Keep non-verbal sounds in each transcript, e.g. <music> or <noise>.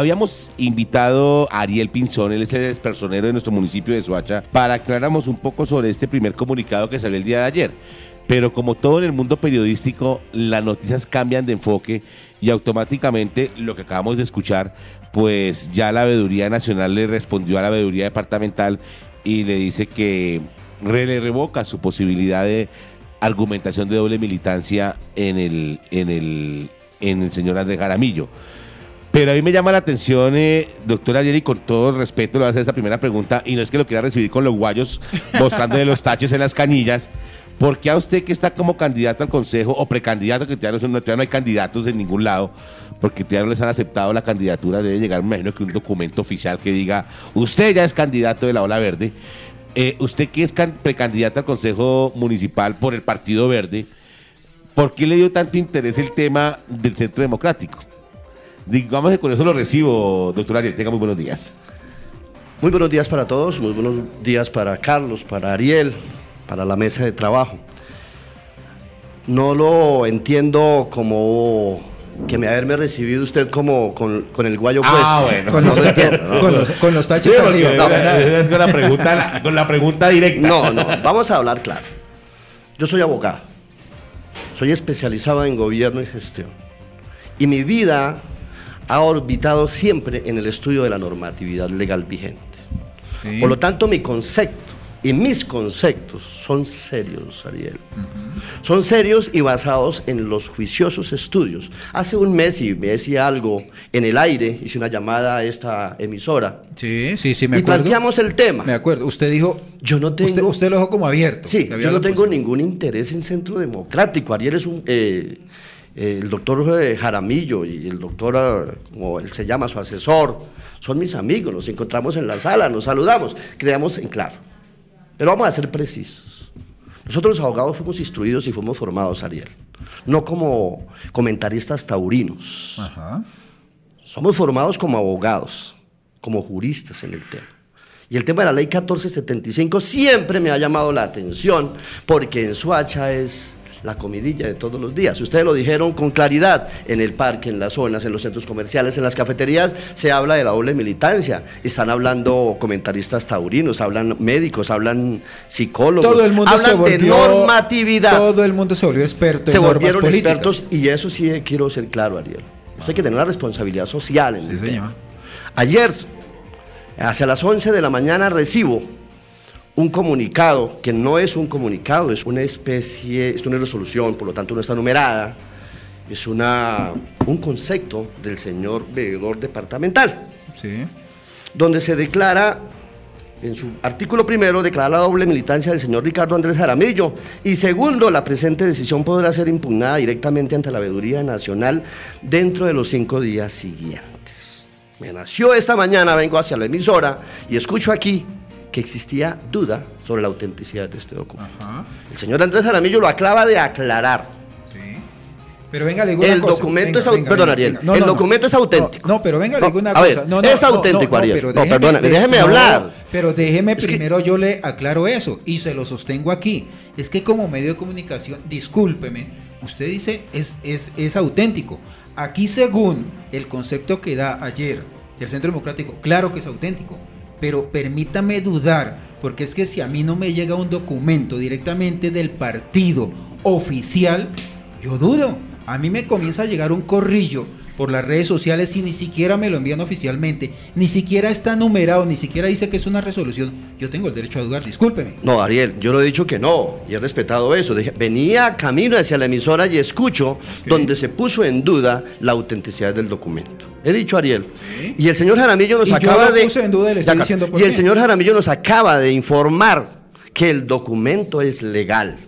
habíamos invitado a Ariel Pinzón, él es el personero de nuestro municipio de Soacha, para aclaráramos un poco sobre este primer comunicado que salió el día de ayer. Pero como todo en el mundo periodístico, las noticias cambian de enfoque y automáticamente lo que acabamos de escuchar, pues ya la veeduría nacional le respondió a la veeduría departamental y le dice que le revoca su posibilidad de argumentación de doble militancia en el, en el, en el señor Andrés Jaramillo. Pero a mí me llama la atención, eh, doctor Ariel, y con todo el respeto le voy a hacer esa primera pregunta, y no es que lo quiera recibir con los guayos <laughs> mostrando de los taches en las canillas, ¿por qué a usted que está como candidato al consejo, o precandidato, que todavía no, no hay candidatos en ningún lado, porque todavía no les han aceptado la candidatura, debe llegar, me imagino que un documento oficial que diga, usted ya es candidato de la Ola Verde, eh, usted que es precandidato al consejo municipal por el Partido Verde, ¿por qué le dio tanto interés el tema del Centro Democrático? Digamos que con eso lo recibo, doctor Ariel. Tenga muy buenos días. Muy buenos días para todos, muy buenos días para Carlos, para Ariel, para la mesa de trabajo. No lo entiendo como que me haberme recibido usted como con, el guayo pues. Ah, bueno. Con, los, con, los, taches arriba. No, es con la, pregunta, con la pregunta directa. No, no, vamos a hablar claro. Yo soy abogado. Soy especializado en gobierno y gestión. Y mi vida ha orbitado siempre en el estudio de la normatividad legal vigente. Por lo tanto, mi concepto y mis conceptos son serios, Ariel. Son serios y basados en los juiciosos estudios. Hace un mes y me decía algo en el aire, hice una llamada a esta emisora. Sí, sí, sí, me acuerdo. Y planteamos el tema. Me acuerdo. Usted dijo. Yo no tengo. Usted, lo dejó como abierto. Sí, yo no tengo ningún interés en centro democrático. Ariel es un. Eh, el doctor Jaramillo y el doctor, ah, como él se llama, su asesor, son mis amigos, nos encontramos en la sala, nos saludamos, creamos en claro. Pero vamos a ser precisos. Nosotros los abogados fuimos instruidos y fuimos formados, Ariel, no como comentaristas taurinos. Somos formados como abogados, como juristas en el tema. Y el tema de la ley 1475 siempre me ha llamado la atención porque en Suacha es la comidilla de todos los días. Ustedes lo dijeron con claridad, en el parque, en las zonas, en los centros comerciales, en las cafeterías, se habla de la doble militancia. Están hablando comentaristas taurinos, hablan médicos, hablan psicólogos, todo el mundo hablan de normatividad. Todo el mundo se volvió experto se volvieron expertos y eso sí quiero ser claro, Ariel. Usted hay que tener una responsabilidad social en sí, señor. Ayer, hacia las 11 de la mañana, recibo un comunicado, que no es un comunicado, es una especie, es una resolución, por lo tanto no está numerada, es una, un concepto del señor veedor departamental, sí. donde se declara, en su artículo primero, declara la doble militancia del señor Ricardo Andrés Jaramillo, y segundo, la presente decisión podrá ser impugnada directamente ante la veeduría nacional dentro de los cinco días siguientes. Me nació esta mañana, vengo hacia la emisora y escucho aquí que existía duda sobre la autenticidad de este documento. El señor Andrés Jaramillo lo acaba de aclarar. Sí. Pero venga, le digo El documento es Perdón, Ariel. el documento es auténtico. No, pero venga, le digo una cosa. es auténtico, Ariel. no, perdóname, déjeme hablar. Pero déjeme primero, yo le aclaro eso y se lo sostengo aquí. Es que como medio de comunicación, discúlpeme, usted dice es, es, es auténtico. Aquí, según el concepto que da ayer el Centro Democrático, claro que es auténtico pero permítame dudar, porque es que si a mí no me llega un documento directamente del partido oficial, yo dudo. A mí me comienza a llegar un corrillo por las redes sociales y ni siquiera me lo envían oficialmente, ni siquiera está numerado, ni siquiera dice que es una resolución, yo tengo el derecho a dudar, discúlpeme. No, Ariel, yo lo he dicho que no, y he respetado eso. venía camino hacia la emisora y escucho donde se puso en duda la autenticidad del documento. He dicho, Ariel. Y el señor Jaramillo nos acaba de... en duda y diciendo y el señor Jaramillo nos acaba de informar que el documento es legal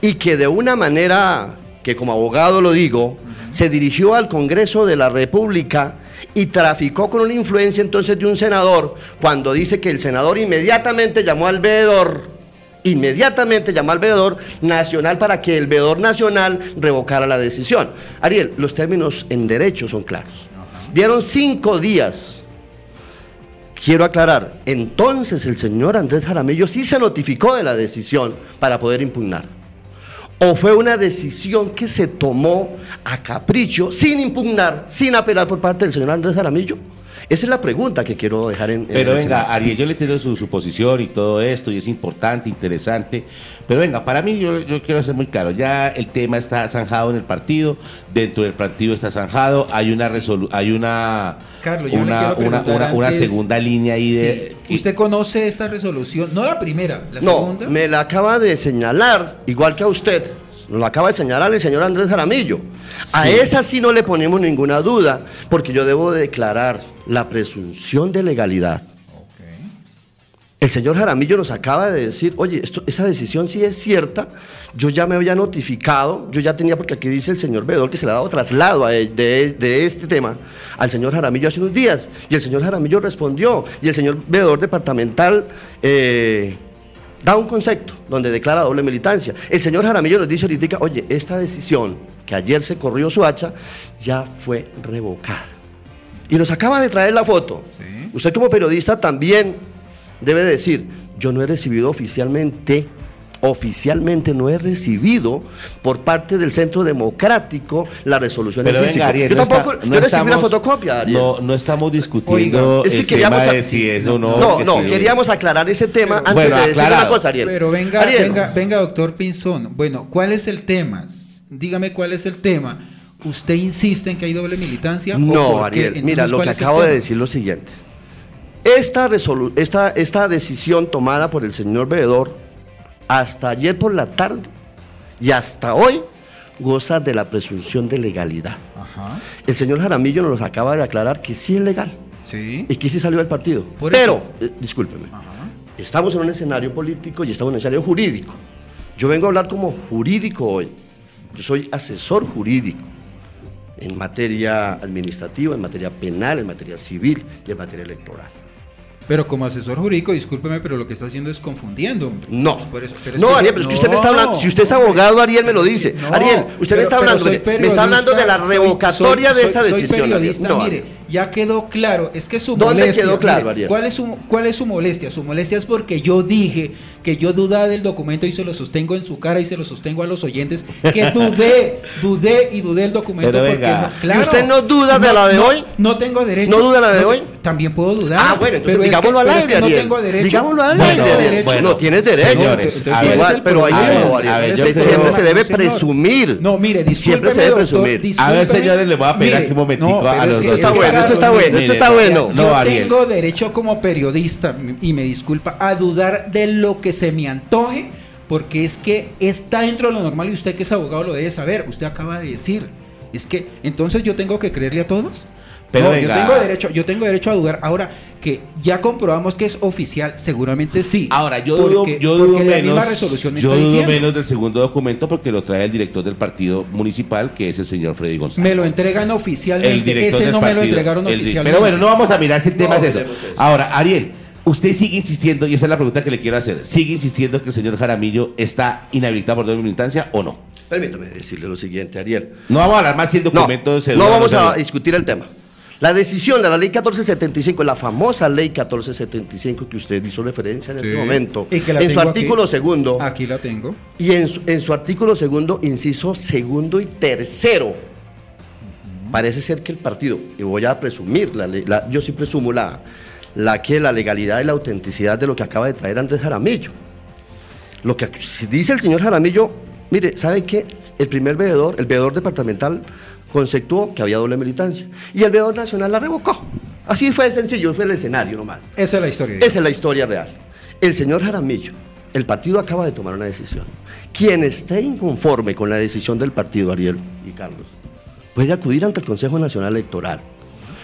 y que de una manera que como abogado lo digo, se dirigió al Congreso de la República y traficó con una influencia entonces de un senador cuando dice que el senador inmediatamente llamó al veedor, inmediatamente llamó al veedor nacional para que el veedor nacional revocara la decisión. Ariel, los términos en derecho son claros. Dieron cinco días. Quiero aclarar, entonces el señor Andrés Jaramillo sí se notificó de la decisión para poder impugnar o fue una decisión que se tomó a capricho, sin impugnar, sin apelar por parte del señor Andrés Jaramillo? Esa es la pregunta que quiero dejar en. Pero venga, escenario. Ariel, yo le entiendo su, su posición y todo esto, y es importante, interesante. Pero venga, para mí, yo, yo quiero ser muy claro. Ya el tema está zanjado en el partido, dentro del partido está zanjado, hay una resolu hay una, Carlos, yo le una, quiero una, preguntar una- una antes- segunda línea ahí de. ¿Usted conoce esta resolución? No la primera, la No, segunda. me la acaba de señalar, igual que a usted. Nos lo acaba de señalar el señor Andrés Jaramillo. A esa sí no le ponemos ninguna duda, porque yo debo declarar la presunción de legalidad. El señor Jaramillo nos acaba de decir, oye, esto, esa decisión sí es cierta, yo ya me había notificado, yo ya tenía, porque aquí dice el señor Bedol que se le ha dado traslado a él de, de este tema al señor Jaramillo hace unos días, y el señor Jaramillo respondió, y el señor Veedor departamental eh, da un concepto donde declara doble militancia. El señor Jaramillo nos dice ahorita, oye, esta decisión que ayer se corrió su hacha, ya fue revocada. Y nos acaba de traer la foto. Sí. Usted como periodista también debe decir, yo no he recibido oficialmente, oficialmente no he recibido por parte del Centro Democrático la resolución Pero en venga. Ariel, yo no tampoco, está- no yo recibí una fotocopia, Ariel. No, no estamos discutiendo Oiga, es que el queríamos tema de si es o no. no, no, queríamos aclarar ese tema Pero- antes Bueno, de decir aclarado. una cosa, Ariel. Pero venga, Ariel, venga, venga, doctor Pinzón. Bueno, ¿cuál es el tema? Dígame cuál es el tema. ¿Usted insiste en que hay doble militancia? o No, qué? Ariel, Entonces, mira, lo ¿cuál que es acabo de decir lo siguiente. Esta, esta, esta decisión tomada por el señor veedor hasta ayer por la tarde y hasta hoy goza de la presunción de legalidad. Ajá. El señor Jaramillo nos acaba de aclarar que sí es legal Sí. y que sí salió del partido. Por Pero, eh, discúlpeme, Ajá. estamos en un escenario político y estamos en un escenario jurídico. Yo vengo a hablar como jurídico hoy. Yo soy asesor jurídico en materia administrativa, en materia penal, en materia civil y en materia electoral. Pero como asesor jurídico, discúlpeme, pero lo que está haciendo es confundiendo. No. Por eso- pero es no, que- Ariel, pero es que usted me está hablando. Si usted es abogado, Ariel me lo dice. No, Ariel, usted me está hablando, me está hablando de la soy- revocatoria soy- de esta soy- decisión. Soy periodista, No, mire. Ya quedó claro. Es que su ¿Dónde molestia. quedó claro, mire? ¿cuál es, su, ¿Cuál es su molestia? Su molestia es porque yo dije que yo dudaba del documento y se lo sostengo en su cara y se lo sostengo a los oyentes. Que dudé, <laughs> dudé y dudé el documento Pero porque venga. no, claro, ¿Y usted no duda de la de no- hoy? No tengo derecho. ¿No duda la de No- hoy? También puedo dudar. Ah, bueno, entonces pero es digámoslo que- al es aire, que no tengo derecho. Digámoslo al aire, derecho. No, tienes derecho. Señores, Entonces, a ¿cuál ver, es igual, pero ahí siempre se debe presumir. No, mire, Siempre se debe presumir. A ver, señores, les voy a pedir aquí un momentico a los dos. está bueno, esto está bueno, esto está bueno. No, yo Ariel. tengo derecho como periodista, y me disculpa, a dudar de lo que se me antoje, porque es que está dentro de lo normal y usted que es abogado lo debe saber. Usted acaba de decir. Es que, entonces yo tengo que creerle a todos. Pero no, venga. yo tengo derecho, yo tengo derecho a dudar. Ahora que ya comprobamos que es oficial, seguramente sí. Ahora, yo dudo, yo dudo porque la menos, resolución yo dudo diciendo. menos del segundo documento porque lo trae el director del partido municipal, que es el señor Freddy González. Me lo entregan el oficialmente. director Ese del no me lo entregaron oficialmente. Pero bueno, no vamos a mirar si el tema No, es eso. Ahora, Ariel, usted sigue insistiendo, y esa es la pregunta que le quiero hacer, ¿sigue insistiendo que el señor Jaramillo está inhabilitado por doble militancia o no? Permítame decirle lo siguiente, Ariel. No vamos a hablar más si el No, no vamos a discutir el tema. La decisión de la ley 1475, la famosa ley 1475 que usted hizo referencia en Sí. este momento, Y que la en su aquí. artículo segundo, Aquí la tengo. y en su, en su artículo segundo, inciso segundo y tercero, parece ser que el partido, y voy a presumir, la, ley- la- yo sí presumo la, la que la legalidad y la autenticidad de lo que acaba de traer Andrés Jaramillo. Lo que dice el señor Jaramillo, mire, ¿sabe qué? El primer veedor, el veedor departamental, conceptuó que había doble militancia. Y el veedor nacional la revocó. Así fue sencillo, fue el escenario nomás. Esa es la historia. Esa es la historia real. El señor Jaramillo, el partido acaba de tomar una decisión. Quien esté inconforme con la decisión del partido, Ariel y Carlos, puede acudir ante el Consejo Nacional Electoral.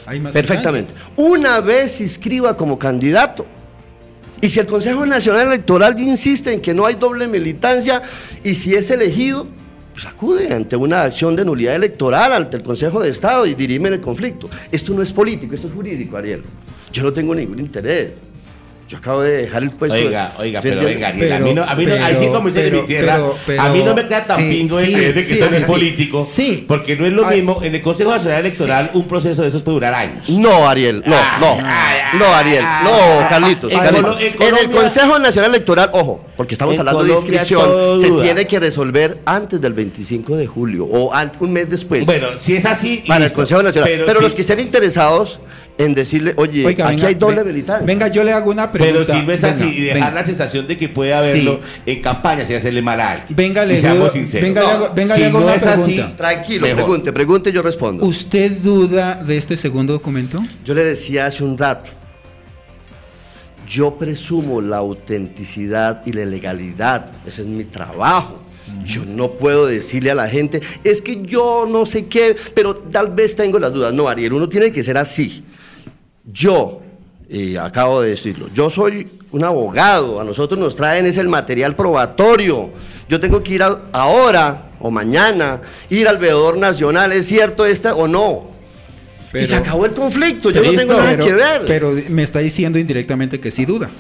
Hay más Perfectamente. Una vez se inscriba como candidato. Y si el Consejo Nacional Electoral insiste en que no hay doble militancia y si es elegido, acude ante una acción de nulidad electoral ante el Consejo de Estado y dirimen el conflicto. Esto no es político, esto es jurídico, Ariel. Yo no tengo ningún interés. Yo acabo de dejar el puesto. Oiga, oiga, ¿Sí pero venga, Ariel, a mí no, a mí no, Pero- así como dice pero- mi tierra, pero- pero- a mí no me queda tan sí, pingo de sí, creer de que sí, esto es político, Sí. porque no es lo Ay. mismo, en el Consejo Nacional Electoral un proceso de esos puede durar años. No, Ariel, no, Ah, no, ah, no, Ariel, no, ah, Carlitos, en el Consejo Nacional Electoral, ojo, porque estamos hablando de inscripción, se duda. tiene que resolver antes del 25 de julio o un mes después. Bueno, si es así, para listo. el Consejo Nacional. Pero, los que estén interesados en decirle, oye, Oiga, aquí venga, hay doble ve- militancia. Venga, yo le hago una pregunta. Pero si no es así Venga, y dejar venga. la sensación de que puede haberlo en campaña y hacerle mal a alguien. Venga, le seamos sinceros. venga, le hago- venga, si le hago no una es así, pregunta. Tranquilo, mejor. pregunte, pregunte y yo respondo. ¿Usted duda de este segundo documento? Yo le decía hace un rato, yo presumo la autenticidad y la legalidad, ese es mi trabajo. Yo no puedo decirle a la gente, es que yo no sé qué, pero tal vez tengo las dudas. No, Ariel, uno tiene que ser así. Yo, y acabo de decirlo, yo soy un abogado, a nosotros nos traen es el material probatorio. Yo tengo que ir a- ahora o mañana, ir al veedor nacional, ¿es cierto esta o no? y se acabó el conflicto, yo no tengo nada pero, que ver. pero me está diciendo indirectamente que sí duda.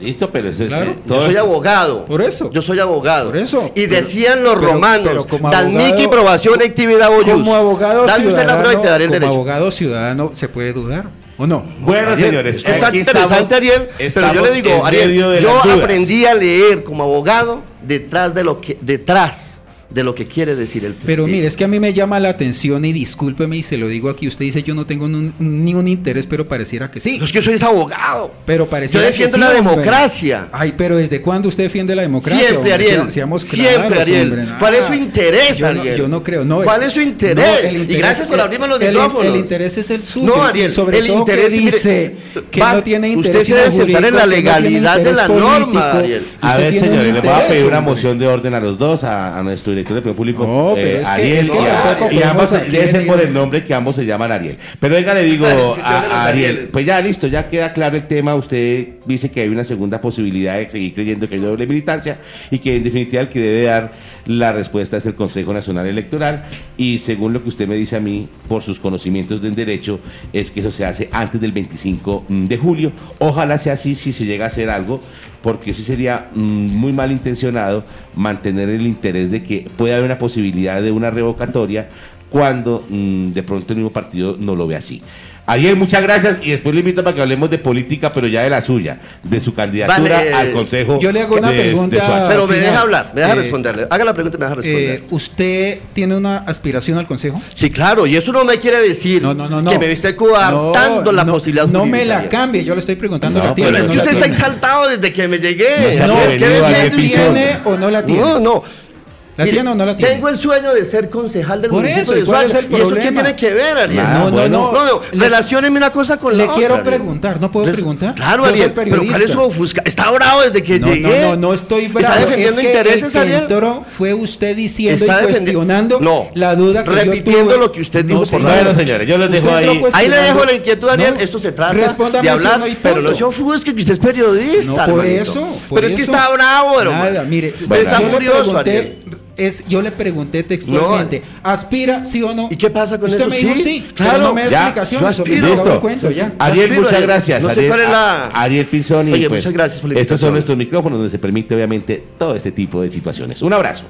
Listo, pero es Claro. Yo soy abogado. Por eso. Yo soy abogado. Por eso. Y Pero- decían los pero- romanos, pero como dal abogado- mici probación actividad boyus. Como abogado Dame usted la prueba y te daré el como derecho. abogado ciudadano, ¿se puede dudar o no? Bueno, Ariel, señores, Está interesante, Ariel. Pero yo le digo, Ariel, yo aprendí a leer como abogado detrás de lo que, detrás de lo que quiere decir el testigo. Pero mire, es que a mí me llama la atención y discúlpeme y se lo digo aquí, usted dice yo no tengo ni un interés, pero pareciera que sí. No, es que yo soy ese abogado. Pero pareciera Yo defiendo que sí, la hombre. democracia. Ay, pero ¿desde cuándo usted defiende la democracia? Siempre, hombre? Ariel. Seamos Siempre, claros, Ariel. hombre. ¿Cuál es Ah, su interés, yo no- Ariel? yo no creo, no. ¿Cuál es su interés? no, el Y gracias por abrirme los el- micrófonos. El, interés es el suyo. No, Ariel, sobre el todo interés que mire, dice que vas- no tiene usted interés se debe sentar en la no legalidad de la norma, político. Ariel. A Usted ver, señores, le voy a pedir una moción de orden a los dos, a, a nuestro director de Opinión Público, No, pero es que- Ariel, es que y y ambos, por el nombre que ambos se llaman Ariel. Pero venga, le digo <laughs> a, Ariel, Arieles. pues ya listo, ya queda claro el tema, usted dice que hay una segunda posibilidad de seguir creyendo que hay doble militancia y que en definitiva el que debe dar la respuesta es el Consejo Nacional Electoral y según lo que usted me dice a mí, por sus conocimientos del derecho, es que eso se hace antes del 25 de julio. Ojalá sea así si se llega a hacer algo, porque sí sería mm, muy malintencionado mantener el interés de que pueda haber una posibilidad de una revocatoria cuando mm, de pronto el mismo partido no lo ve así. Ariel, muchas gracias y después le invito para que hablemos de política, pero ya de la suya, de su candidatura Vale, al Consejo. yo le hago una de- pregunta. Pero me deja hablar, me deja Eh, responderle. Haga la pregunta y me deja responder. Eh, ¿Usted tiene una aspiración al Consejo? sí, claro, y eso no me quiere decir No, no, no, no. que me esté coartando No, la no, posibilidad No me la cambie, yo le estoy preguntando No, la tiene. Pero es que no usted está exaltado desde que me llegué. No. ¿Tiene o no la tiene? No, no. ¿La tiene o no la tiene? Tengo el sueño de ser concejal del Por municipio eso, de ¿y cuál es Soacha. el ¿Y eso qué tiene que ver, Ariel? No, no, bueno. no. No, no, Le- relacióneme una cosa con le la quiero otra, Ariel. preguntar, ¿no puedo Les- preguntar? Claro, Yo Ariel, pero ¿cuál es su ofusca? Está bravo desde que No, llegué. no, no, no estoy bravo. ¿Está defendiendo es que intereses, el Ariel? entró fue usted diciendo Está y cuestionando No, la duda que repitiendo yo tuve. lo que usted dijo por señor. Bueno, señores, yo les dejo ahí. Ahí le dejo la inquietud, Ariel. No, Esto se trata respóndame de hablar, no y pero no se ofusque que usted es periodista, No, por hermanito. eso. por Pero es que eso. está bravo, hermano. Nada, mire, Pero está le furioso, Ariel. Es, yo le pregunté textualmente, ¿aspira sí o no? ¿Y qué pasa con Usted eso? me dijo Sí, sí, claro. pero no me da Ya, explicaciones, cuento ya. Ariel, Aspiro, muchas Ariel. gracias. No sé Ariel, cuál es la- Ariel Pinzón y Oye, pues, muchas gracias por la estos son nuestros micrófonos donde se permite obviamente todo este tipo de situaciones. Un abrazo.